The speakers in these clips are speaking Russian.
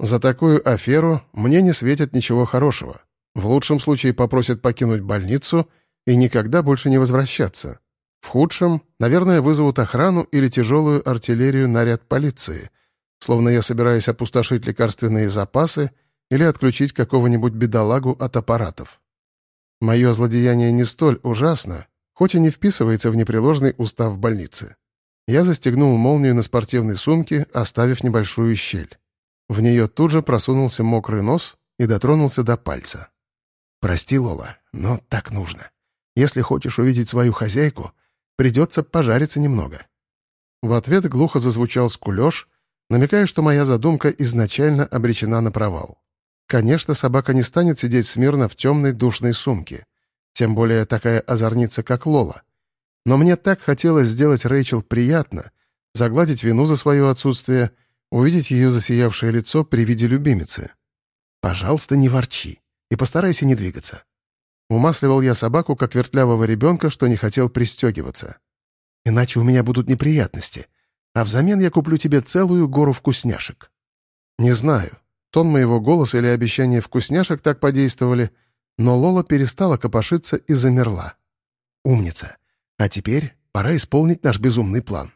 За такую аферу мне не светит ничего хорошего. В лучшем случае попросят покинуть больницу и никогда больше не возвращаться. В худшем, наверное, вызовут охрану или тяжелую артиллерию наряд полиции, словно я собираюсь опустошить лекарственные запасы или отключить какого-нибудь бедолагу от аппаратов. Мое злодеяние не столь ужасно, хоть и не вписывается в непреложный устав больницы. Я застегнул молнию на спортивной сумке, оставив небольшую щель. В нее тут же просунулся мокрый нос и дотронулся до пальца. «Прости, Лола, но так нужно. Если хочешь увидеть свою хозяйку, придется пожариться немного». В ответ глухо зазвучал скулеж, намекая, что моя задумка изначально обречена на провал. Конечно, собака не станет сидеть смирно в темной душной сумке. Тем более такая озорница, как Лола. Но мне так хотелось сделать Рэйчел приятно, загладить вину за свое отсутствие, увидеть ее засиявшее лицо при виде любимицы. «Пожалуйста, не ворчи и постарайся не двигаться». Умасливал я собаку, как вертлявого ребенка, что не хотел пристегиваться. «Иначе у меня будут неприятности, а взамен я куплю тебе целую гору вкусняшек». Не знаю, тон моего голоса или обещание вкусняшек так подействовали, но Лола перестала копошиться и замерла. «Умница! А теперь пора исполнить наш безумный план».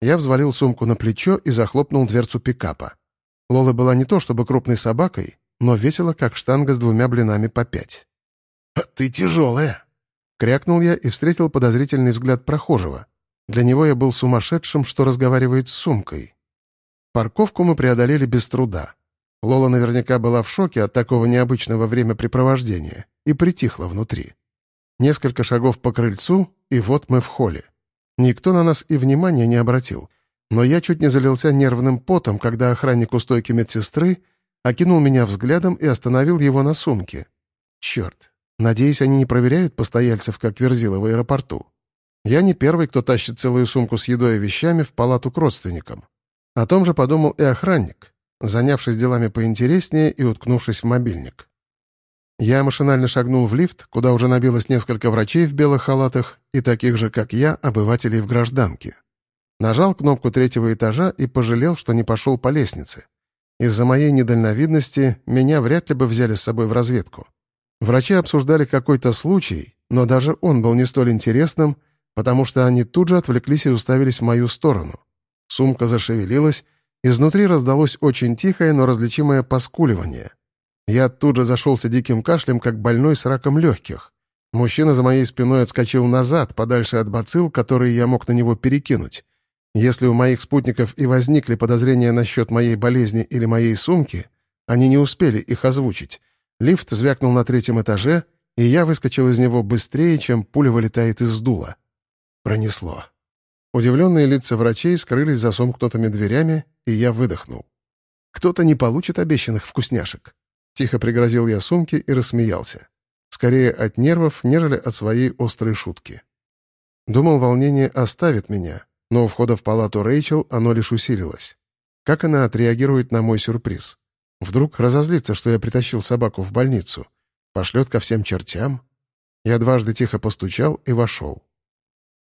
Я взвалил сумку на плечо и захлопнул дверцу пикапа. Лола была не то чтобы крупной собакой, но весила, как штанга с двумя блинами по пять. «А «Ты тяжелая!» Крякнул я и встретил подозрительный взгляд прохожего. Для него я был сумасшедшим, что разговаривает с сумкой. Парковку мы преодолели без труда. Лола наверняка была в шоке от такого необычного времяпрепровождения и притихла внутри. Несколько шагов по крыльцу, и вот мы в холле. Никто на нас и внимания не обратил, но я чуть не залился нервным потом, когда охранник у стойки медсестры окинул меня взглядом и остановил его на сумке. Черт, надеюсь, они не проверяют постояльцев, как верзила в аэропорту. Я не первый, кто тащит целую сумку с едой и вещами в палату к родственникам. О том же подумал и охранник, занявшись делами поинтереснее и уткнувшись в мобильник. Я машинально шагнул в лифт, куда уже набилось несколько врачей в белых халатах и таких же, как я, обывателей в гражданке. Нажал кнопку третьего этажа и пожалел, что не пошел по лестнице. Из-за моей недальновидности меня вряд ли бы взяли с собой в разведку. Врачи обсуждали какой-то случай, но даже он был не столь интересным, потому что они тут же отвлеклись и уставились в мою сторону. Сумка зашевелилась, изнутри раздалось очень тихое, но различимое поскуливание. Я тут же зашелся диким кашлем, как больной с раком легких. Мужчина за моей спиной отскочил назад, подальше от бацилл, которые я мог на него перекинуть. Если у моих спутников и возникли подозрения насчет моей болезни или моей сумки, они не успели их озвучить. Лифт звякнул на третьем этаже, и я выскочил из него быстрее, чем пуля вылетает из дула. Пронесло. Удивленные лица врачей скрылись за сомкнутыми дверями, и я выдохнул. «Кто-то не получит обещанных вкусняшек». Тихо пригрозил я сумке и рассмеялся. Скорее от нервов, нежели от своей острой шутки. Думал, волнение оставит меня, но у входа в палату Рэйчел оно лишь усилилось. Как она отреагирует на мой сюрприз? Вдруг разозлится, что я притащил собаку в больницу? Пошлет ко всем чертям? Я дважды тихо постучал и вошел.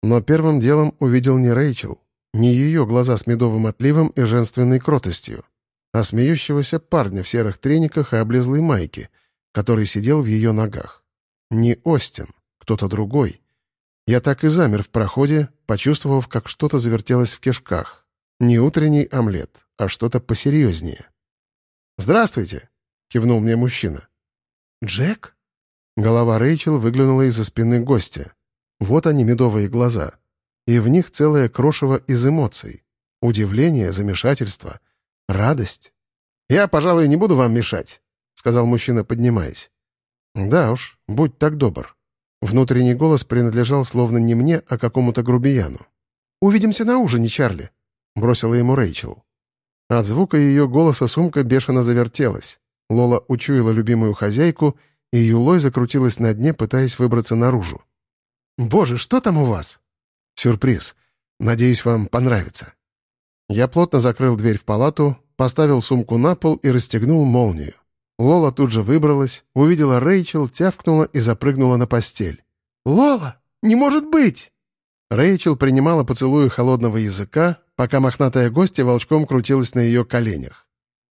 Но первым делом увидел не Рэйчел, не ее глаза с медовым отливом и женственной кротостью, а смеющегося парня в серых трениках и облезлой майке, который сидел в ее ногах. Не Остин, кто-то другой — я так и замер в проходе, почувствовав, как что-то завертелось в кишках. Не утренний омлет, а что-то посерьезнее. «Здравствуйте!» — кивнул мне мужчина. «Джек?» Голова Рэйчел выглянула из-за спины гостя. Вот они, медовые глаза. И в них целое крошево из эмоций. Удивление, замешательство, радость. «Я, пожалуй, не буду вам мешать», — сказал мужчина, поднимаясь. «Да уж, будь так добр». Внутренний голос принадлежал словно не мне, а какому-то грубияну. «Увидимся на ужине, Чарли», — бросила ему Рэйчел. От звука ее голоса сумка бешено завертелась. Лола учуяла любимую хозяйку, и Юлой закрутилась на дне, пытаясь выбраться наружу. «Боже, что там у вас?» «Сюрприз. Надеюсь, вам понравится». Я плотно закрыл дверь в палату, поставил сумку на пол и расстегнул молнию. Лола тут же выбралась, увидела Рэйчел, тявкнула и запрыгнула на постель. «Лола! Не может быть!» Рэйчел принимала поцелуи холодного языка, пока мохнатая гостья волчком крутилась на ее коленях.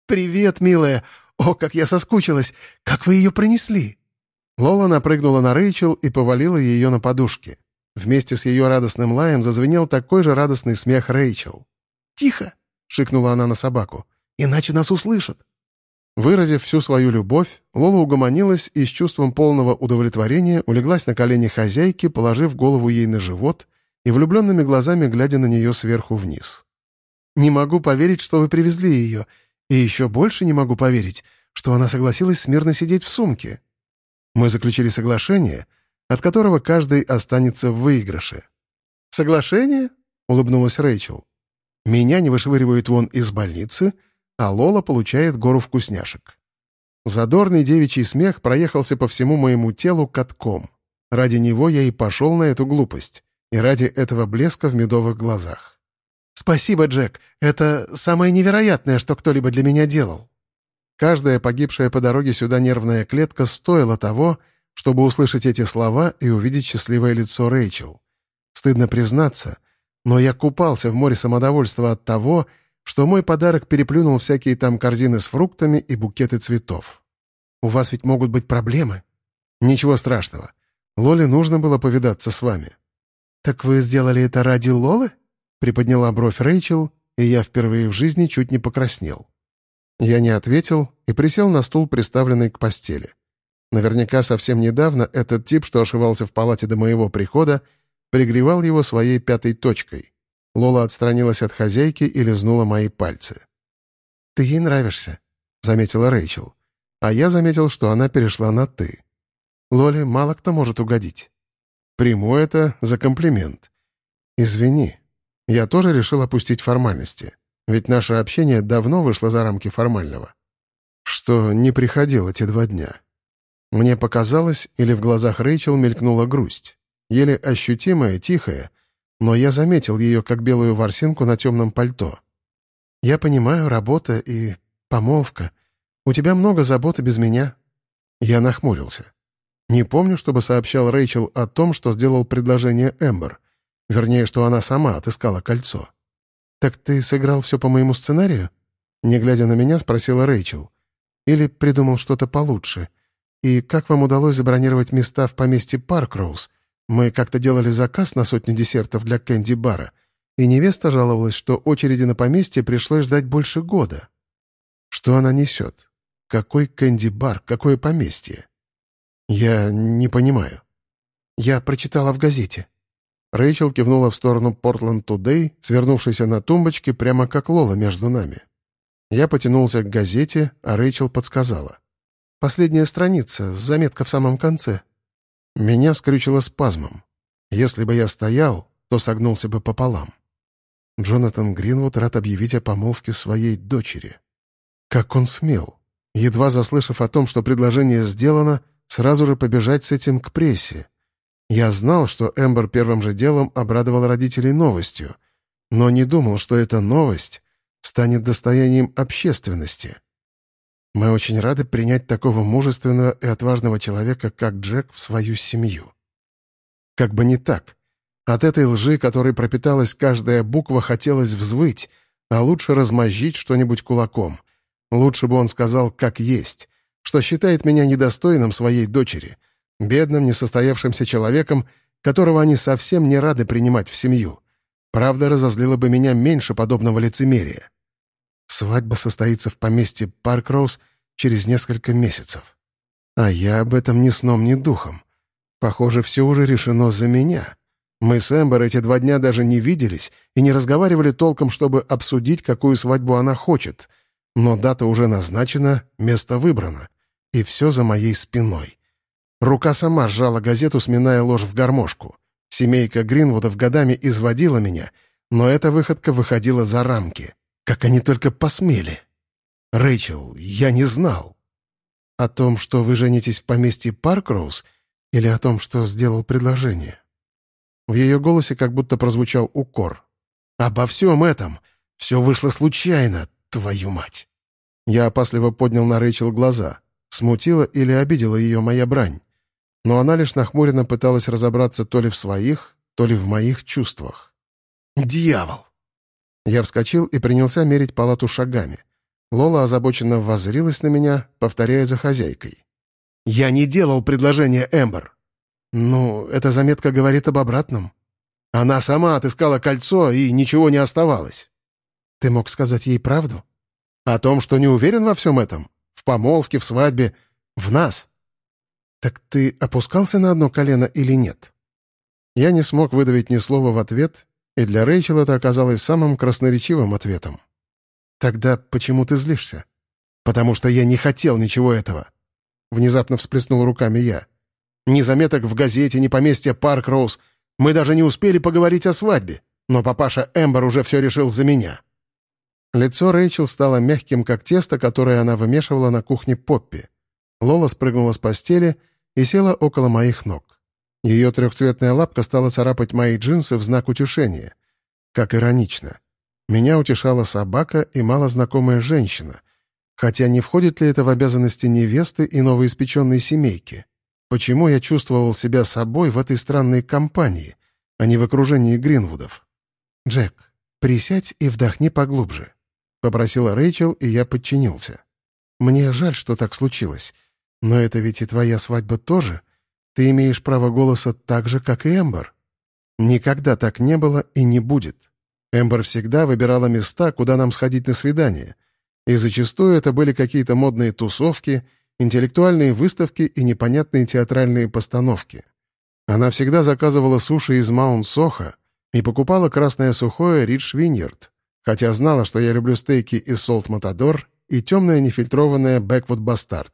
«Привет, милая! О, как я соскучилась! Как вы ее пронесли?» Лола напрыгнула на Рэйчел и повалила ее на подушки. Вместе с ее радостным лаем зазвенел такой же радостный смех Рэйчел. «Тихо!» — шикнула она на собаку. «Иначе нас услышат!» Выразив всю свою любовь, Лола угомонилась и с чувством полного удовлетворения улеглась на колени хозяйки, положив голову ей на живот и влюбленными глазами глядя на нее сверху вниз. «Не могу поверить, что вы привезли ее, и еще больше не могу поверить, что она согласилась смирно сидеть в сумке. Мы заключили соглашение, от которого каждый останется в выигрыше». «Соглашение?» — улыбнулась Рэйчел. «Меня не вышвыривают вон из больницы», а Лола получает гору вкусняшек. Задорный девичий смех проехался по всему моему телу катком. Ради него я и пошел на эту глупость, и ради этого блеска в медовых глазах. «Спасибо, Джек. Это самое невероятное, что кто-либо для меня делал». Каждая погибшая по дороге сюда нервная клетка стоила того, чтобы услышать эти слова и увидеть счастливое лицо Рэйчел. Стыдно признаться, но я купался в море самодовольства от того, что мой подарок переплюнул всякие там корзины с фруктами и букеты цветов. У вас ведь могут быть проблемы. Ничего страшного. Лоле нужно было повидаться с вами. «Так вы сделали это ради Лолы?» Приподняла бровь Рэйчел, и я впервые в жизни чуть не покраснел. Я не ответил и присел на стул, приставленный к постели. Наверняка совсем недавно этот тип, что ошивался в палате до моего прихода, пригревал его своей пятой точкой. Лола отстранилась от хозяйки и лизнула мои пальцы. «Ты ей нравишься», — заметила Рэйчел. А я заметил, что она перешла на «ты». Лоле мало кто может угодить. Приму это за комплимент. Извини, я тоже решил опустить формальности, ведь наше общение давно вышло за рамки формального. Что не приходил эти два дня. Мне показалось, или в глазах Рэйчел мелькнула грусть, еле ощутимая, тихая, но я заметил ее как белую ворсинку на темном пальто. «Я понимаю, работа и помолвка. У тебя много заботы без меня». Я нахмурился. Не помню, чтобы сообщал Рэйчел о том, что сделал предложение Эмбер. Вернее, что она сама отыскала кольцо. «Так ты сыграл все по моему сценарию?» Не глядя на меня, спросила Рэйчел. «Или придумал что-то получше? И как вам удалось забронировать места в поместье Паркроуз? Мы как-то делали заказ на сотню десертов для кэнди-бара, и невеста жаловалась, что очереди на поместье пришлось ждать больше года. Что она несет? Какой кэнди-бар, какое поместье? Я не понимаю. Я прочитала в газете. Рэйчел кивнула в сторону Портленд Тудей, свернувшейся на тумбочке прямо как Лола между нами. Я потянулся к газете, а Рэйчел подсказала. «Последняя страница, заметка в самом конце. Меня скрючило спазмом. Если бы я стоял, то согнулся бы пополам. Джонатан Гринвуд рад объявить о помолвке своей дочери. Как он смел, едва заслышав о том, что предложение сделано, сразу же побежать с этим к прессе. Я знал, что Эмбер первым же делом обрадовал родителей новостью, но не думал, что эта новость станет достоянием общественности. Мы очень рады принять такого мужественного и отважного человека, как Джек, в свою семью. Как бы не так. От этой лжи, которой пропиталась каждая буква, хотелось взвыть, а лучше размозжить что-нибудь кулаком. Лучше бы он сказал «как есть», что считает меня недостойным своей дочери, бедным, несостоявшимся человеком, которого они совсем не рады принимать в семью. Правда разозлила бы меня меньше подобного лицемерия. Свадьба состоится в поместье Паркроуз через несколько месяцев. А я об этом ни сном, ни духом. Похоже, все уже решено за меня. Мы с Эмбер эти два дня даже не виделись и не разговаривали толком, чтобы обсудить, какую свадьбу она хочет. Но дата уже назначена, место выбрано. И все за моей спиной. Рука сама сжала газету, сминая ложь в гармошку. Семейка Гринвудов годами изводила меня, но эта выходка выходила за рамки. Как они только посмели. «Рэйчел, я не знал». «О том, что вы женитесь в поместье Паркроуз, или о том, что сделал предложение?» В ее голосе как будто прозвучал укор. «Обо всем этом. Все вышло случайно, твою мать!» Я опасливо поднял на Рэйчел глаза. Смутила или обидела ее моя брань. Но она лишь нахмуренно пыталась разобраться то ли в своих, то ли в моих чувствах. «Дьявол!» Я вскочил и принялся мерить палату шагами. Лола озабоченно воззрилась на меня, повторяя за хозяйкой. «Я не делал предложение Эмбер». «Ну, эта заметка говорит об обратном». Она сама отыскала кольцо, и ничего не оставалось. «Ты мог сказать ей правду?» «О том, что не уверен во всем этом? В помолвке, в свадьбе, в нас». «Так ты опускался на одно колено или нет?» Я не смог выдавить ни слова в ответ, и для Рэйчел это оказалось самым красноречивым ответом. «Тогда почему ты злишься?» «Потому что я не хотел ничего этого». Внезапно всплеснул руками я. «Ни заметок в газете, ни поместья Парк Роуз. Мы даже не успели поговорить о свадьбе, но папаша Эмбер уже все решил за меня». Лицо Рэйчел стало мягким, как тесто, которое она вымешивала на кухне Поппи. Лола спрыгнула с постели и села около моих ног. Ее трехцветная лапка стала царапать мои джинсы в знак утешения. Как иронично. Меня утешала собака и малознакомая женщина. Хотя не входит ли это в обязанности невесты и новоиспеченной семейки? Почему я чувствовал себя собой в этой странной компании, а не в окружении Гринвудов? «Джек, присядь и вдохни поглубже», — попросила Рэйчел, и я подчинился. «Мне жаль, что так случилось, но это ведь и твоя свадьба тоже. Ты имеешь право голоса так же, как и Эмбер». «Никогда так не было и не будет. Эмбер всегда выбирала места, куда нам сходить на свидание, и зачастую это были какие-то модные тусовки — интеллектуальные выставки и непонятные театральные постановки. Она всегда заказывала суши из Маунт-Сохо и покупала красное сухое Ридж Виньерд, хотя знала, что я люблю стейки из Солт Матадор и темное нефильтрованное Бэквуд Бастард.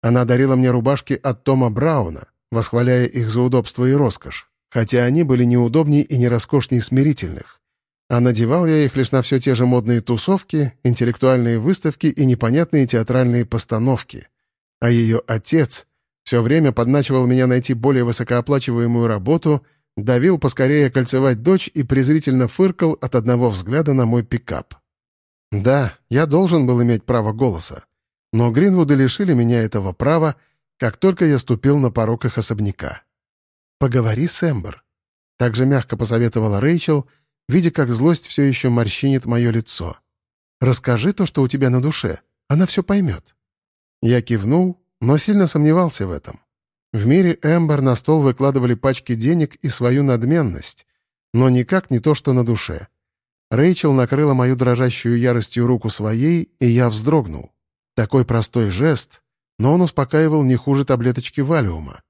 Она дарила мне рубашки от Тома Брауна, восхваляя их за удобство и роскошь, хотя они были неудобней и не роскошней смирительных. А надевал я их лишь на все те же модные тусовки, интеллектуальные выставки и непонятные театральные постановки — а ее отец все время подначивал меня найти более высокооплачиваемую работу, давил поскорее кольцевать дочь и презрительно фыркал от одного взгляда на мой пикап. Да, я должен был иметь право голоса, но Гринвуды лишили меня этого права, как только я ступил на порог их особняка. «Поговори с Эмбер», — также мягко посоветовала Рэйчел, видя, как злость все еще морщинит мое лицо. «Расскажи то, что у тебя на душе. Она все поймет». Я кивнул, но сильно сомневался в этом. В мире Эмбер на стол выкладывали пачки денег и свою надменность, но никак не то, что на душе. Рэйчел накрыла мою дрожащую яростью руку своей, и я вздрогнул. Такой простой жест, но он успокаивал не хуже таблеточки валиума.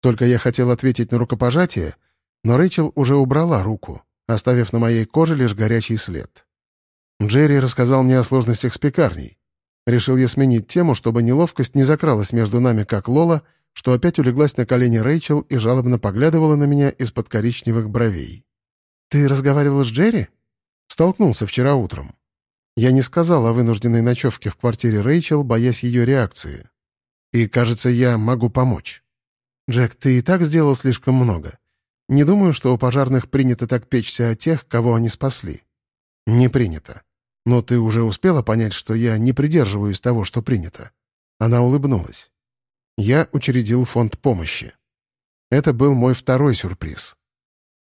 Только я хотел ответить на рукопожатие, но Рэйчел уже убрала руку, оставив на моей коже лишь горячий след. Джерри рассказал мне о сложностях с пекарней. Решил я сменить тему, чтобы неловкость не закралась между нами, как Лола, что опять улеглась на колени Рэйчел и жалобно поглядывала на меня из-под коричневых бровей. «Ты разговаривал с Джерри?» «Столкнулся вчера утром. Я не сказал о вынужденной ночевке в квартире Рэйчел, боясь ее реакции. И, кажется, я могу помочь. Джек, ты и так сделал слишком много. Не думаю, что у пожарных принято так печься о тех, кого они спасли». «Не принято. Но ты уже успела понять, что я не придерживаюсь того, что принято?» Она улыбнулась. Я учредил фонд помощи. Это был мой второй сюрприз.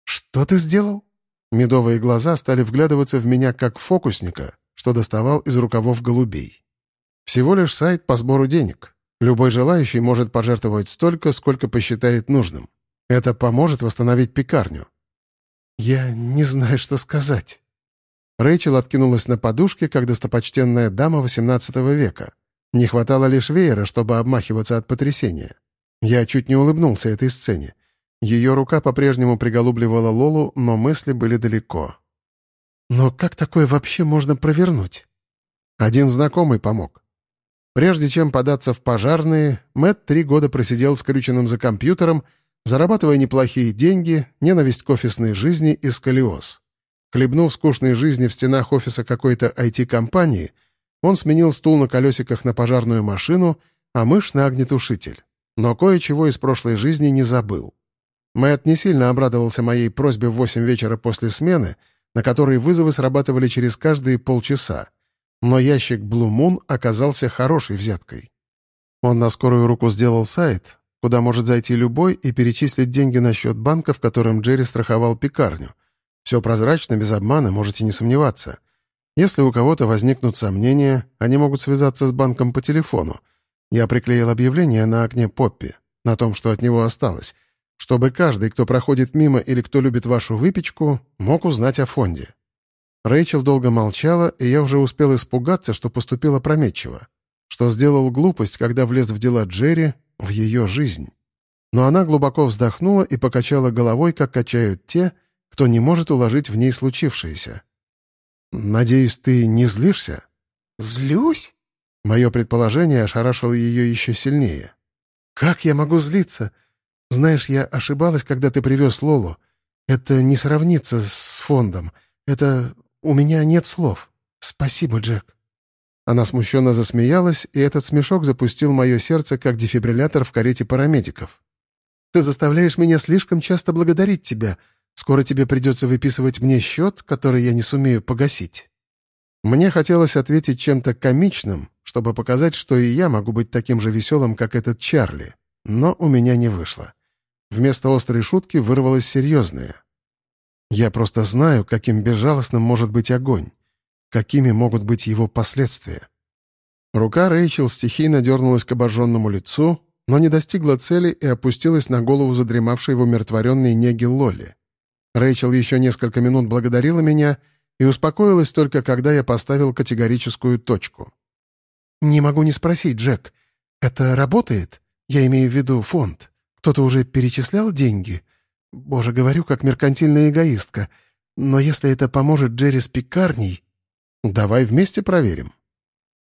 «Что ты сделал?» Медовые глаза стали вглядываться в меня как фокусника, что доставал из рукавов голубей. Всего лишь сайт по сбору денег. Любой желающий может пожертвовать столько, сколько посчитает нужным. Это поможет восстановить пекарню. «Я не знаю, что сказать». Рэйчел откинулась на подушке, как достопочтенная дама XVIII века. Не хватало лишь веера, чтобы обмахиваться от потрясения. Я чуть не улыбнулся этой сцене. Ее рука по-прежнему приголубливала Лолу, но мысли были далеко. «Но как такое вообще можно провернуть?» Один знакомый помог. Прежде чем податься в пожарные, Мэтт три года просидел скрюченным за компьютером, зарабатывая неплохие деньги, ненависть к офисной жизни и сколиоз. Хлебнув скучной жизни в стенах офиса какой-то IT-компании, он сменил стул на колесиках на пожарную машину, а мышь на огнетушитель. Но кое-чего из прошлой жизни не забыл. Мэтт не сильно обрадовался моей просьбе в восемь вечера после смены, на которой вызовы срабатывали через каждые полчаса. Но ящик Blue Moon оказался хорошей взяткой. Он на скорую руку сделал сайт, куда может зайти любой и перечислить деньги на счет банка, в котором Джерри страховал пекарню — все прозрачно, без обмана, можете не сомневаться. Если у кого-то возникнут сомнения, они могут связаться с банком по телефону. Я приклеил объявление на окне Поппи, на том, что от него осталось, чтобы каждый, кто проходит мимо или кто любит вашу выпечку, мог узнать о фонде. Рэйчел долго молчала, и я уже успел испугаться, что поступила опрометчиво, что сделал глупость, когда влез в дела Джерри, в ее жизнь. Но она глубоко вздохнула и покачала головой, как качают те, кто не может уложить в ней случившееся. «Надеюсь, ты не злишься?» «Злюсь?» Мое предположение ошарашило ее еще сильнее. «Как я могу злиться? Знаешь, я ошибалась, когда ты привез Лолу. Это не сравнится с фондом. Это... У меня нет слов. Спасибо, Джек». Она смущенно засмеялась, и этот смешок запустил мое сердце, как дефибриллятор в карете парамедиков. «Ты заставляешь меня слишком часто благодарить тебя. Скоро тебе придется выписывать мне счет, который я не сумею погасить». Мне хотелось ответить чем-то комичным, чтобы показать, что и я могу быть таким же веселым, как этот Чарли. Но у меня не вышло. Вместо острой шутки вырвалось серьезное. Я просто знаю, каким безжалостным может быть огонь, какими могут быть его последствия. Рука Рэйчел стихийно дернулась к обожженному лицу, но не достигла цели и опустилась на голову задремавшей в умиротворенной неге Лоли. Рэйчел еще несколько минут благодарила меня и успокоилась только, когда я поставил категорическую точку. «Не могу не спросить, Джек, это работает? Я имею в виду фонд. Кто-то уже перечислял деньги? Боже, говорю, как меркантильная эгоистка. Но если это поможет Джерри с пекарней...» «Давай вместе проверим».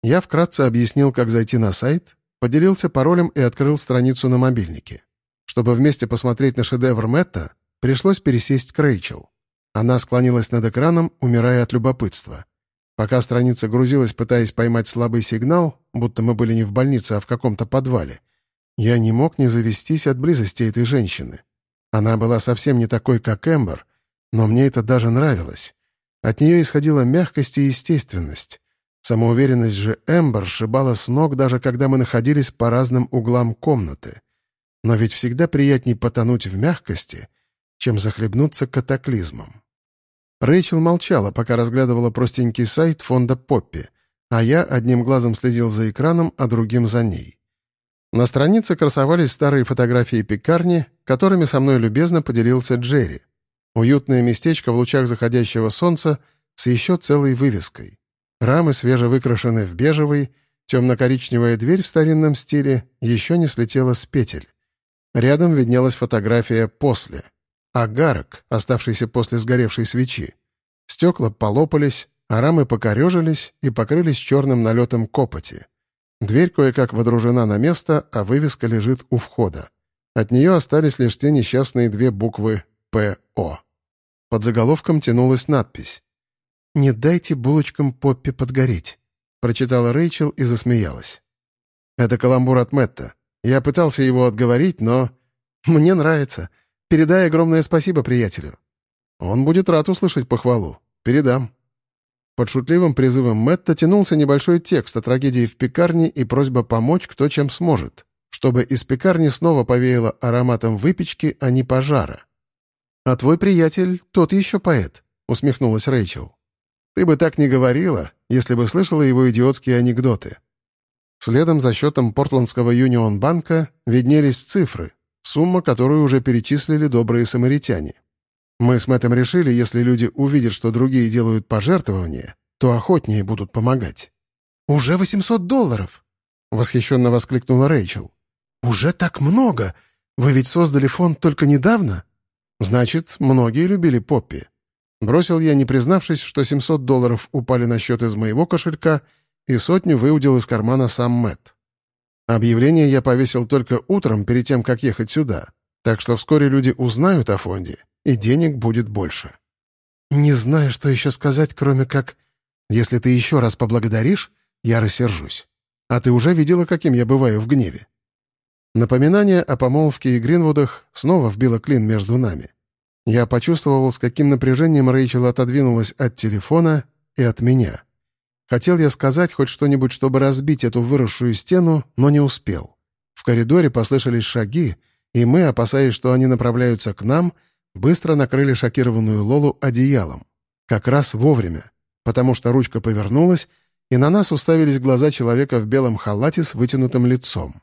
Я вкратце объяснил, как зайти на сайт, поделился паролем и открыл страницу на мобильнике. Чтобы вместе посмотреть на шедевр Мэтта, Пришлось пересесть к Рэйчел. Она склонилась над экраном, умирая от любопытства. Пока страница грузилась, пытаясь поймать слабый сигнал, будто мы были не в больнице, а в каком-то подвале, я не мог не завестись от близости этой женщины. Она была совсем не такой, как Эмбер, но мне это даже нравилось. От нее исходила мягкость и естественность. Самоуверенность же Эмбер сшибала с ног, даже когда мы находились по разным углам комнаты. Но ведь всегда приятней потонуть в мягкости — чем захлебнуться катаклизмом. Рэйчел молчала, пока разглядывала простенький сайт фонда Поппи, а я одним глазом следил за экраном, а другим за ней. На странице красовались старые фотографии пекарни, которыми со мной любезно поделился Джерри. Уютное местечко в лучах заходящего солнца с еще целой вывеской. Рамы свежевыкрашены в бежевый, темно-коричневая дверь в старинном стиле еще не слетела с петель. Рядом виднелась фотография «после» агарок, оставшийся после сгоревшей свечи. Стекла полопались, а рамы покорежились и покрылись черным налетом копоти. Дверь кое-как водружена на место, а вывеска лежит у входа. От нее остались лишь те несчастные две буквы «ПО». Под заголовком тянулась надпись «Не дайте булочкам Поппи подгореть», — прочитала Рэйчел и засмеялась. «Это каламбур от Мэтта. Я пытался его отговорить, но...» «Мне нравится. Передай огромное спасибо приятелю. Он будет рад услышать похвалу. Передам». Под шутливым призывом Мэтта тянулся небольшой текст о трагедии в пекарне и просьба помочь кто чем сможет, чтобы из пекарни снова повеяло ароматом выпечки, а не пожара. «А твой приятель — тот еще поэт», — усмехнулась Рэйчел. «Ты бы так не говорила, если бы слышала его идиотские анекдоты». Следом за счетом Портландского Юнион-банка виднелись цифры, Сумма, которую уже перечислили добрые самаритяне. Мы с Мэттом решили, если люди увидят, что другие делают пожертвования, то охотнее будут помогать. «Уже 800 долларов!» — восхищенно воскликнула Рэйчел. «Уже так много! Вы ведь создали фонд только недавно?» «Значит, многие любили Поппи». Бросил я, не признавшись, что 700 долларов упали на счет из моего кошелька, и сотню выудил из кармана сам Мэтт. Объявление я повесил только утром, перед тем, как ехать сюда. Так что вскоре люди узнают о фонде, и денег будет больше. Не знаю, что еще сказать, кроме как... Если ты еще раз поблагодаришь, я рассержусь. А ты уже видела, каким я бываю в гневе. Напоминание о помолвке и Гринвудах снова вбило клин между нами. Я почувствовал, с каким напряжением Рэйчел отодвинулась от телефона и от меня. Хотел я сказать хоть что-нибудь, чтобы разбить эту выросшую стену, но не успел. В коридоре послышались шаги, и мы, опасаясь, что они направляются к нам, быстро накрыли шокированную Лолу одеялом. Как раз вовремя. потому что ручка повернулась, и на нас уставились глаза человека в белом халате с вытянутым лицом.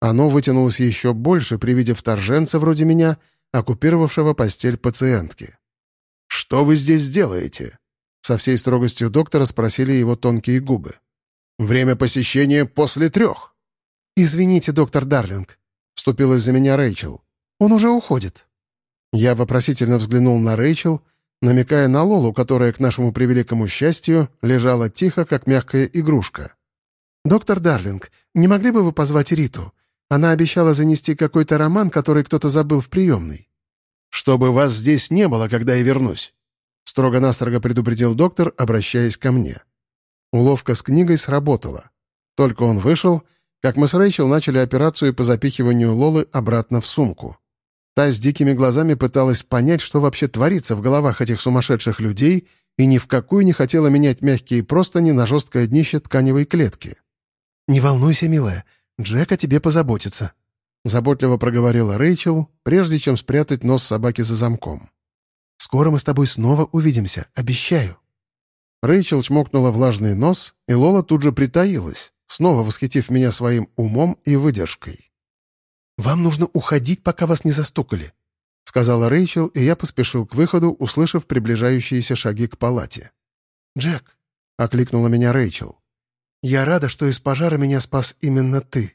Оно вытянулось еще больше при виде вторженца вроде меня, оккупировавшего постель пациентки. «Что вы здесь делаете?» Со всей строгостью доктора спросили его тонкие губы. «Время посещения после трех». «Извините, доктор Дарлинг», — вступилась за меня Рэйчел. «Он уже уходит». Я вопросительно взглянул на Рэйчел, намекая на Лолу, которая, к нашему превеликому счастью, лежала тихо, как мягкая игрушка. «Доктор Дарлинг, не могли бы вы позвать Риту? Она обещала занести какой-то роман, который кто-то забыл в приемной». «Чтобы вас здесь не было, когда я вернусь», — строго-настрого предупредил доктор, обращаясь ко мне. Уловка с книгой сработала. Только он вышел, как мы с Рэйчел начали операцию по запихиванию Лолы обратно в сумку. Та с дикими глазами пыталась понять, что вообще творится в головах этих сумасшедших людей, и ни в какую не хотела менять мягкие простыни на жесткое днище тканевой клетки. «Не волнуйся, милая, Джек о тебе позаботится», — заботливо проговорила Рэйчел, прежде чем спрятать нос собаки за замком. «Скоро мы с тобой снова увидимся, обещаю». Рэйчел чмокнула влажный нос, и Лола тут же притаилась, снова восхитив меня своим умом и выдержкой. «Вам нужно уходить, пока вас не застукали», — сказала Рэйчел, и я поспешил к выходу, услышав приближающиеся шаги к палате. «Джек», — окликнула меня Рэйчел, — «я рада, что из пожара меня спас именно ты».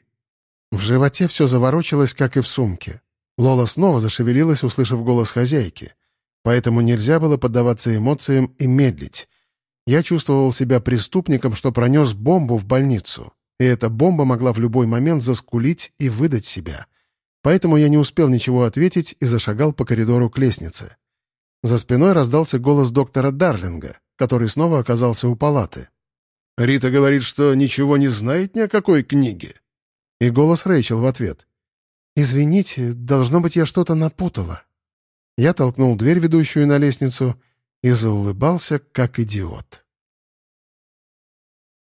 В животе все заворочилось, как и в сумке. Лола снова зашевелилась, услышав голос хозяйки. Поэтому нельзя было поддаваться эмоциям и медлить. Я чувствовал себя преступником, что пронес бомбу в больницу и эта бомба могла в любой момент заскулить и выдать себя. Поэтому я не успел ничего ответить и зашагал по коридору к лестнице. За спиной раздался голос доктора Дарлинга, который снова оказался у палаты. «Рита говорит, что ничего не знает ни о какой книге». И голос Рэйчел в ответ. «Извините, должно быть, я что-то напутала». Я толкнул дверь, ведущую на лестницу, и заулыбался, как идиот.